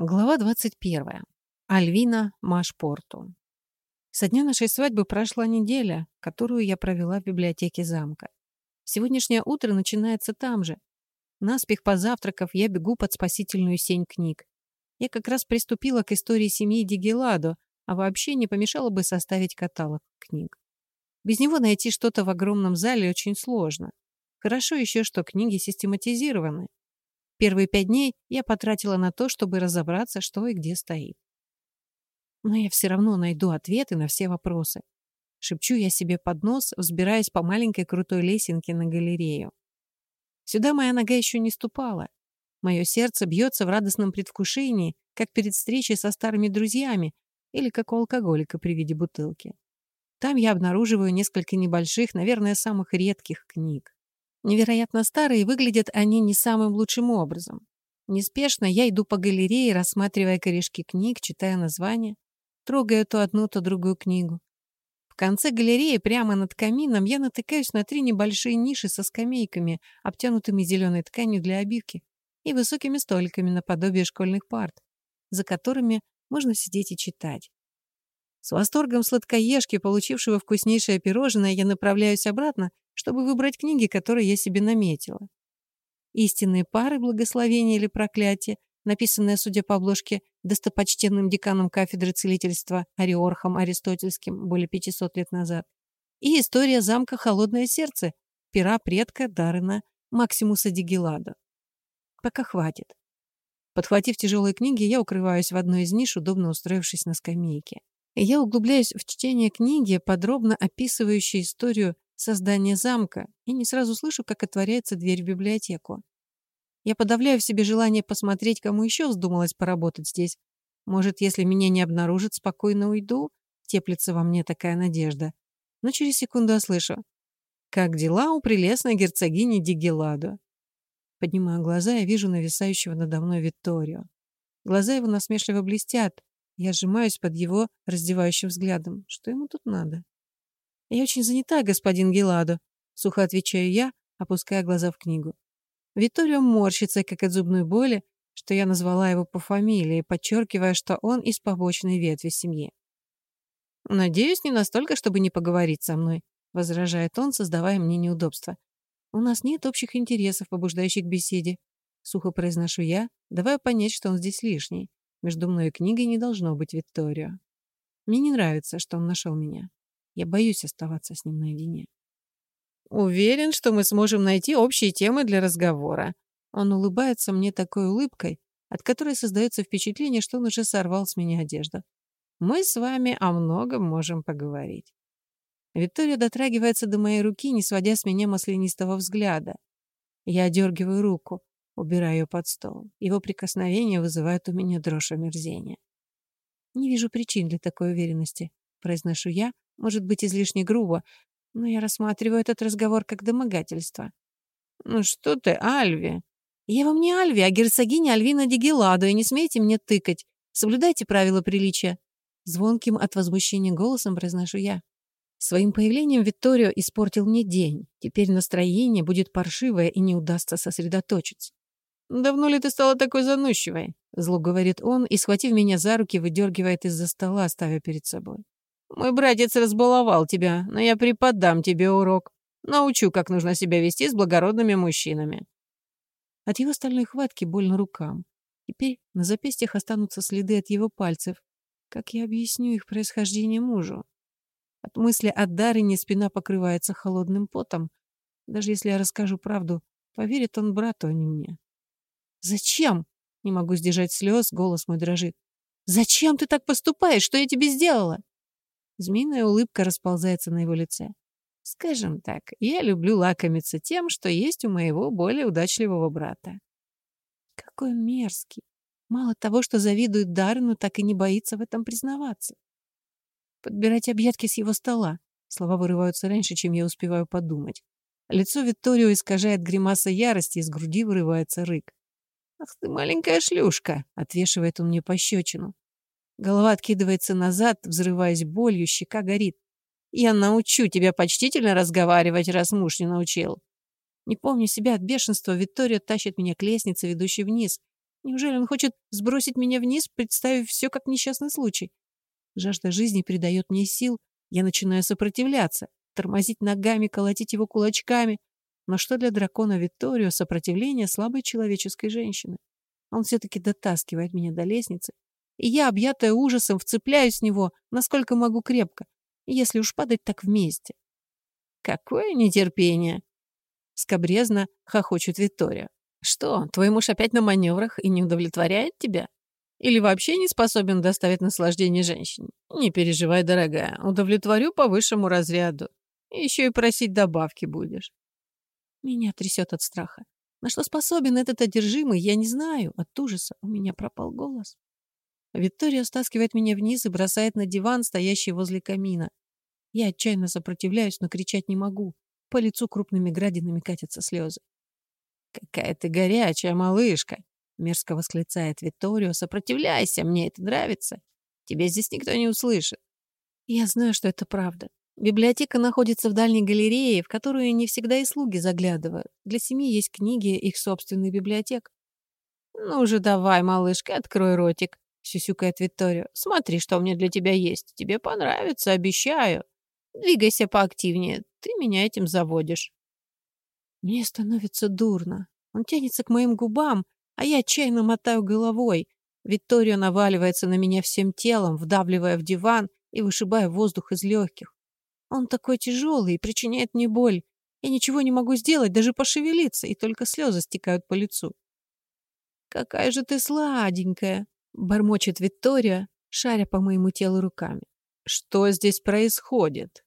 Глава 21. Альвина Машпорту. Со дня нашей свадьбы прошла неделя, которую я провела в библиотеке замка. Сегодняшнее утро начинается там же. Наспех позавтракав, я бегу под спасительную сень книг. Я как раз приступила к истории семьи Дигеладо, а вообще не помешало бы составить каталог книг. Без него найти что-то в огромном зале очень сложно. Хорошо еще, что книги систематизированы. Первые пять дней я потратила на то, чтобы разобраться, что и где стоит. Но я все равно найду ответы на все вопросы. Шепчу я себе под нос, взбираясь по маленькой крутой лесенке на галерею. Сюда моя нога еще не ступала. Мое сердце бьется в радостном предвкушении, как перед встречей со старыми друзьями или как у алкоголика при виде бутылки. Там я обнаруживаю несколько небольших, наверное, самых редких книг. Невероятно старые, выглядят они не самым лучшим образом. Неспешно я иду по галерее, рассматривая корешки книг, читая названия, трогая то одну, то другую книгу. В конце галереи, прямо над камином, я натыкаюсь на три небольшие ниши со скамейками, обтянутыми зеленой тканью для обивки, и высокими столиками наподобие школьных парт, за которыми можно сидеть и читать. С восторгом сладкоежки, получившего вкуснейшее пирожное, я направляюсь обратно, чтобы выбрать книги, которые я себе наметила. «Истинные пары. Благословения или проклятие», написанная, судя по обложке, достопочтенным деканом кафедры целительства Ариорхом Аристотельским более 500 лет назад, и история замка «Холодное сердце» пера предка Дарына Максимуса Дигелада. Пока хватит. Подхватив тяжелые книги, я укрываюсь в одной из ниш, удобно устроившись на скамейке. Я углубляюсь в чтение книги, подробно описывающей историю создания замка, и не сразу слышу, как отворяется дверь в библиотеку. Я подавляю в себе желание посмотреть, кому еще вздумалось поработать здесь. Может, если меня не обнаружат, спокойно уйду? Теплится во мне такая надежда. Но через секунду ослышу. Как дела у прелестной герцогини Дигеладо? Поднимаю глаза и вижу нависающего надо мной Витторио. Глаза его насмешливо блестят. Я сжимаюсь под его раздевающим взглядом. Что ему тут надо? «Я очень занята, господин Геладо», — сухо отвечаю я, опуская глаза в книгу. Витторио морщится, как от зубной боли, что я назвала его по фамилии, подчеркивая, что он из побочной ветви семьи. «Надеюсь, не настолько, чтобы не поговорить со мной», — возражает он, создавая мне неудобства. «У нас нет общих интересов, побуждающих к беседе», — сухо произношу я, давая понять, что он здесь лишний. Между мной и книгой не должно быть Витторио. Мне не нравится, что он нашел меня. Я боюсь оставаться с ним наедине. Уверен, что мы сможем найти общие темы для разговора. Он улыбается мне такой улыбкой, от которой создается впечатление, что он уже сорвал с меня одежду. Мы с вами о многом можем поговорить. Виктория дотрагивается до моей руки, не сводя с меня маслянистого взгляда. Я одергиваю руку, убираю ее под стол. Его прикосновение вызывает у меня дрожь омерзения. Не вижу причин для такой уверенности, произношу я, может быть, излишне грубо, но я рассматриваю этот разговор как домогательство. «Ну что ты, Альви?» «Я вам не Альви, а герцогиня Альвина Дигеладо, и не смейте мне тыкать. Соблюдайте правила приличия». Звонким от возмущения голосом произношу я. Своим появлением Викторио испортил мне день. Теперь настроение будет паршивое и не удастся сосредоточиться. «Давно ли ты стала такой заносчивой?» Зло говорит он и, схватив меня за руки, выдергивает из-за стола, ставя перед собой. Мой братец разбаловал тебя, но я преподам тебе урок. Научу, как нужно себя вести с благородными мужчинами». От его стальной хватки больно рукам. Теперь на запястьях останутся следы от его пальцев. Как я объясню их происхождение мужу? От мысли о Дарине спина покрывается холодным потом. Даже если я расскажу правду, поверит он брату, а не мне. «Зачем?» — не могу сдержать слез, голос мой дрожит. «Зачем ты так поступаешь? Что я тебе сделала?» Змеиная улыбка расползается на его лице. Скажем так, я люблю лакомиться тем, что есть у моего более удачливого брата. Какой мерзкий. Мало того, что завидует Дарину, так и не боится в этом признаваться. Подбирать объедки с его стола. Слова вырываются раньше, чем я успеваю подумать. Лицо Викторио искажает гримаса ярости, из груди вырывается рык. «Ах ты, маленькая шлюшка!» — отвешивает он мне пощечину. Голова откидывается назад, взрываясь болью, щека горит. «Я научу тебя почтительно разговаривать, раз муж не научил». Не помню себя от бешенства, Виктория тащит меня к лестнице, ведущей вниз. Неужели он хочет сбросить меня вниз, представив все как несчастный случай? Жажда жизни придает мне сил. Я начинаю сопротивляться, тормозить ногами, колотить его кулачками. Но что для дракона Витторио сопротивление слабой человеческой женщины? Он все-таки дотаскивает меня до лестницы, и я, объятая ужасом, вцепляюсь в него, насколько могу крепко, если уж падать так вместе. «Какое нетерпение!» Скобрезно хохочет Виктория. «Что, твой муж опять на маневрах и не удовлетворяет тебя? Или вообще не способен доставить наслаждение женщине? Не переживай, дорогая, удовлетворю по высшему разряду. Еще и просить добавки будешь». Меня трясет от страха. На что способен этот одержимый, я не знаю. От ужаса у меня пропал голос. Виктория стаскивает меня вниз и бросает на диван, стоящий возле камина. Я отчаянно сопротивляюсь, но кричать не могу. По лицу крупными градинами катятся слезы. «Какая ты горячая малышка!» — мерзко восклицает Витторио. «Сопротивляйся, мне это нравится. Тебя здесь никто не услышит». Я знаю, что это правда. Библиотека находится в дальней галерее, в которую не всегда и слуги заглядывают. Для семьи есть книги, их собственный библиотек. «Ну же давай, малышка, открой ротик», — сюсюкает Виктория. «Смотри, что у меня для тебя есть. Тебе понравится, обещаю. Двигайся поактивнее, ты меня этим заводишь». Мне становится дурно. Он тянется к моим губам, а я отчаянно мотаю головой. Виктория наваливается на меня всем телом, вдавливая в диван и вышибая воздух из легких. Он такой тяжелый и причиняет мне боль. Я ничего не могу сделать, даже пошевелиться, и только слезы стекают по лицу. «Какая же ты сладенькая!» — бормочет Виктория, шаря по моему телу руками. «Что здесь происходит?»